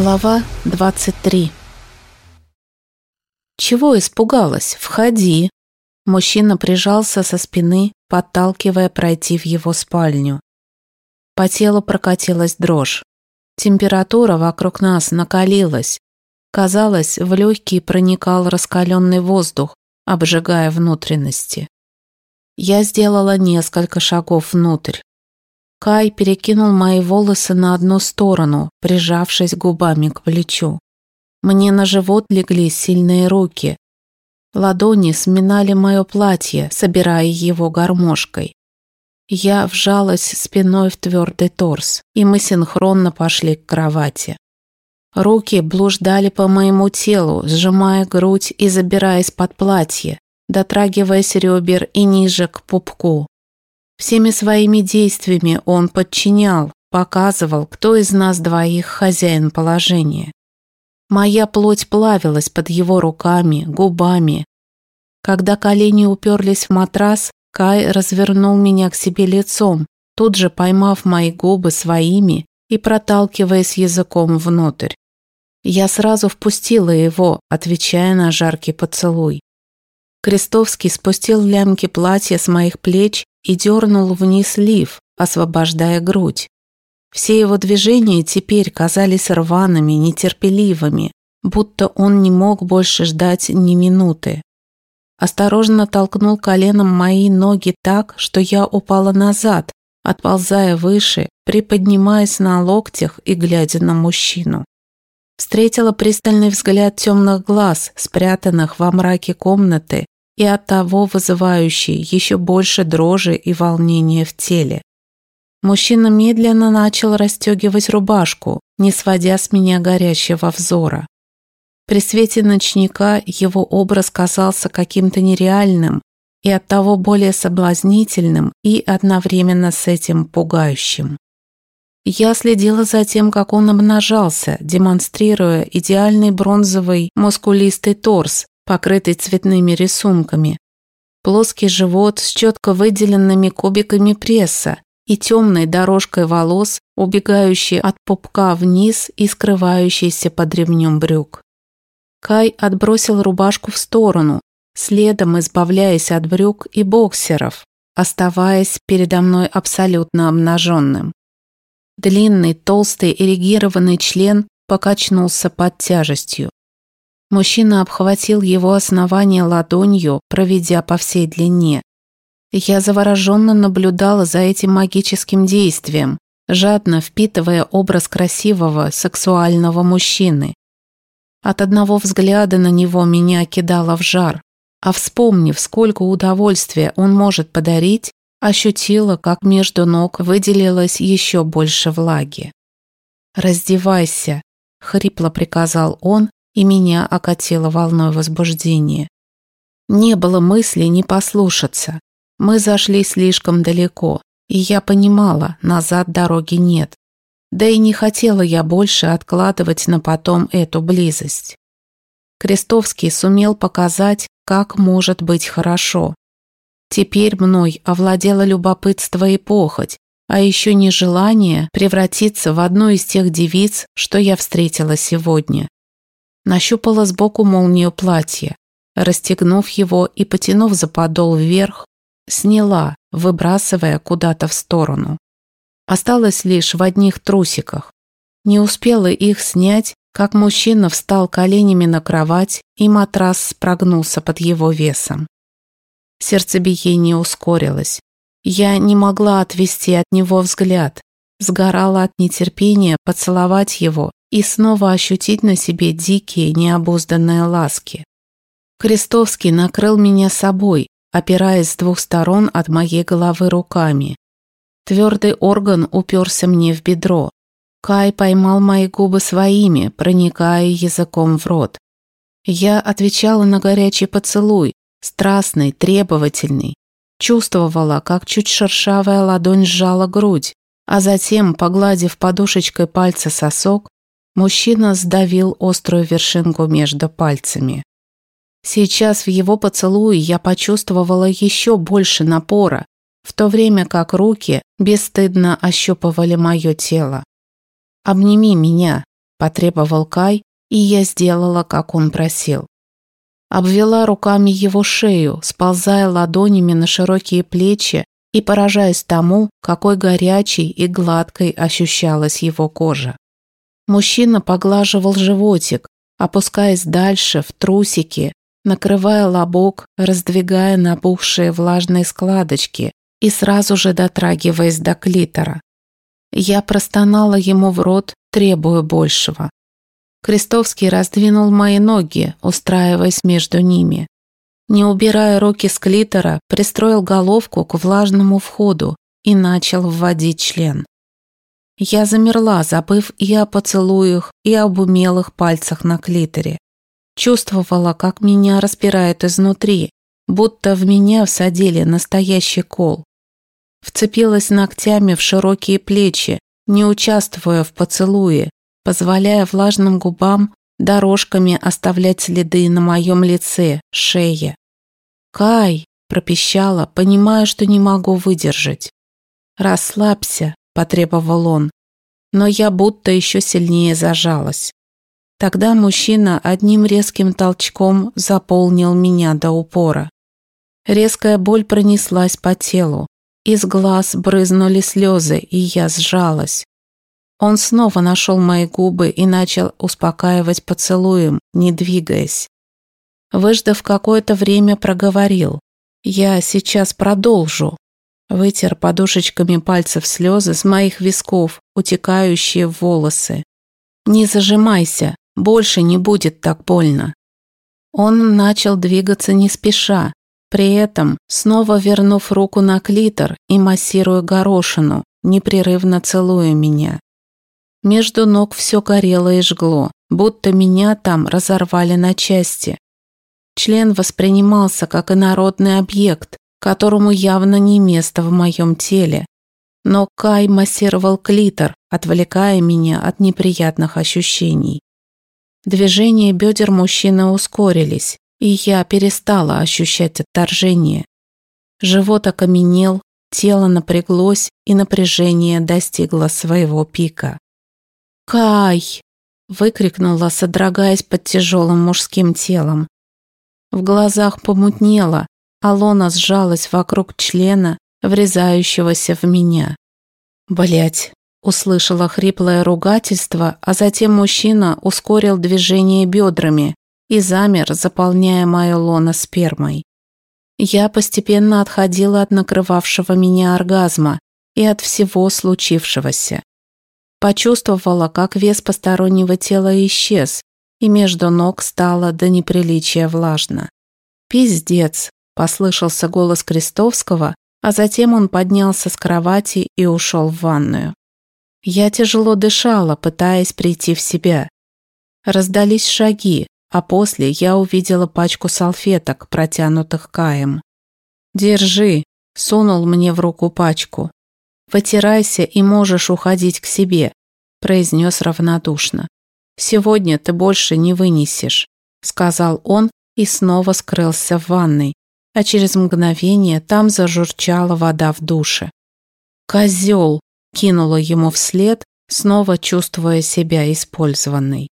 Глава 23 «Чего испугалась? Входи!» Мужчина прижался со спины, подталкивая пройти в его спальню. По телу прокатилась дрожь. Температура вокруг нас накалилась. Казалось, в легкие проникал раскаленный воздух, обжигая внутренности. Я сделала несколько шагов внутрь. Кай перекинул мои волосы на одну сторону, прижавшись губами к плечу. Мне на живот легли сильные руки. Ладони сминали мое платье, собирая его гармошкой. Я вжалась спиной в твердый торс, и мы синхронно пошли к кровати. Руки блуждали по моему телу, сжимая грудь и забираясь под платье, дотрагиваясь ребер и ниже к пупку. Всеми своими действиями он подчинял, показывал, кто из нас двоих хозяин положения. Моя плоть плавилась под его руками, губами. Когда колени уперлись в матрас, Кай развернул меня к себе лицом, тут же поймав мои губы своими и проталкиваясь языком внутрь. Я сразу впустила его, отвечая на жаркий поцелуй. Крестовский спустил лямки платья с моих плеч и дернул вниз лиф, освобождая грудь. Все его движения теперь казались рваными, нетерпеливыми, будто он не мог больше ждать ни минуты. Осторожно толкнул коленом мои ноги так, что я упала назад, отползая выше, приподнимаясь на локтях и глядя на мужчину. Встретила пристальный взгляд темных глаз, спрятанных во мраке комнаты, и оттого вызывающий еще больше дрожи и волнения в теле. Мужчина медленно начал расстегивать рубашку, не сводя с меня горящего взора. При свете ночника его образ казался каким-то нереальным и оттого более соблазнительным и одновременно с этим пугающим. Я следила за тем, как он обнажался, демонстрируя идеальный бронзовый мускулистый торс, покрытый цветными рисунками, плоский живот с четко выделенными кубиками пресса и темной дорожкой волос, убегающей от пупка вниз и скрывающейся под ремнем брюк. Кай отбросил рубашку в сторону, следом избавляясь от брюк и боксеров, оставаясь передо мной абсолютно обнаженным. Длинный, толстый, эрегированный член покачнулся под тяжестью. Мужчина обхватил его основание ладонью, проведя по всей длине. Я завороженно наблюдала за этим магическим действием, жадно впитывая образ красивого, сексуального мужчины. От одного взгляда на него меня кидало в жар, а вспомнив, сколько удовольствия он может подарить, ощутила, как между ног выделилось еще больше влаги. «Раздевайся», — хрипло приказал он, и меня окатило волной возбуждения. Не было мысли не послушаться. Мы зашли слишком далеко, и я понимала, назад дороги нет. Да и не хотела я больше откладывать на потом эту близость. Крестовский сумел показать, как может быть хорошо. Теперь мной овладело любопытство и похоть, а еще нежелание превратиться в одну из тех девиц, что я встретила сегодня. Нащупала сбоку молнию платья. Расстегнув его и потянув за подол вверх, сняла, выбрасывая куда-то в сторону. Осталась лишь в одних трусиках. Не успела их снять, как мужчина встал коленями на кровать, и матрас прогнулся под его весом. Сердцебиение ускорилось. Я не могла отвести от него взгляд, сгорала от нетерпения поцеловать его и снова ощутить на себе дикие, необузданные ласки. Крестовский накрыл меня собой, опираясь с двух сторон от моей головы руками. Твердый орган уперся мне в бедро. Кай поймал мои губы своими, проникая языком в рот. Я отвечала на горячий поцелуй, страстный, требовательный. Чувствовала, как чуть шершавая ладонь сжала грудь, а затем, погладив подушечкой пальца сосок, Мужчина сдавил острую вершинку между пальцами. Сейчас в его поцелуе я почувствовала еще больше напора, в то время как руки бесстыдно ощупывали мое тело. «Обними меня», – потребовал Кай, и я сделала, как он просил. Обвела руками его шею, сползая ладонями на широкие плечи и поражаясь тому, какой горячей и гладкой ощущалась его кожа. Мужчина поглаживал животик, опускаясь дальше в трусики, накрывая лобок, раздвигая набухшие влажные складочки и сразу же дотрагиваясь до клитора. Я простонала ему в рот, требуя большего. Крестовский раздвинул мои ноги, устраиваясь между ними. Не убирая руки с клитора, пристроил головку к влажному входу и начал вводить член. Я замерла, забыв и о поцелуях, и об умелых пальцах на клиторе. Чувствовала, как меня распирает изнутри, будто в меня всадили настоящий кол. Вцепилась ногтями в широкие плечи, не участвуя в поцелуе, позволяя влажным губам дорожками оставлять следы на моем лице, шее. «Кай!» – пропищала, понимая, что не могу выдержать. «Расслабься», – потребовал он, но я будто еще сильнее зажалась. Тогда мужчина одним резким толчком заполнил меня до упора. Резкая боль пронеслась по телу. Из глаз брызнули слезы, и я сжалась. Он снова нашел мои губы и начал успокаивать поцелуем, не двигаясь. Выждав какое-то время, проговорил. «Я сейчас продолжу». Вытер подушечками пальцев слезы с моих висков, утекающие в волосы. «Не зажимайся, больше не будет так больно». Он начал двигаться не спеша, при этом снова вернув руку на клитор и массируя горошину, непрерывно целуя меня. Между ног все горело и жгло, будто меня там разорвали на части. Член воспринимался как инородный объект, которому явно не место в моем теле. Но Кай массировал клитор, отвлекая меня от неприятных ощущений. Движения бедер мужчины ускорились, и я перестала ощущать отторжение. Живот окаменел, тело напряглось, и напряжение достигло своего пика. «Кай!» – выкрикнула, содрогаясь под тяжелым мужским телом. В глазах помутнело, а лона сжалась вокруг члена, врезающегося в меня. Блять, услышала хриплое ругательство, а затем мужчина ускорил движение бедрами и замер, заполняя мое лоно спермой. Я постепенно отходила от накрывавшего меня оргазма и от всего случившегося. Почувствовала, как вес постороннего тела исчез, и между ног стало до неприличия влажно. «Пиздец!» – послышался голос Крестовского, а затем он поднялся с кровати и ушел в ванную. Я тяжело дышала, пытаясь прийти в себя. Раздались шаги, а после я увидела пачку салфеток, протянутых Каем. «Держи», – сунул мне в руку пачку. «Вытирайся и можешь уходить к себе», – произнес равнодушно. «Сегодня ты больше не вынесешь», – сказал он и снова скрылся в ванной, а через мгновение там зажурчала вода в душе. «Козел!» – кинула ему вслед, снова чувствуя себя использованной.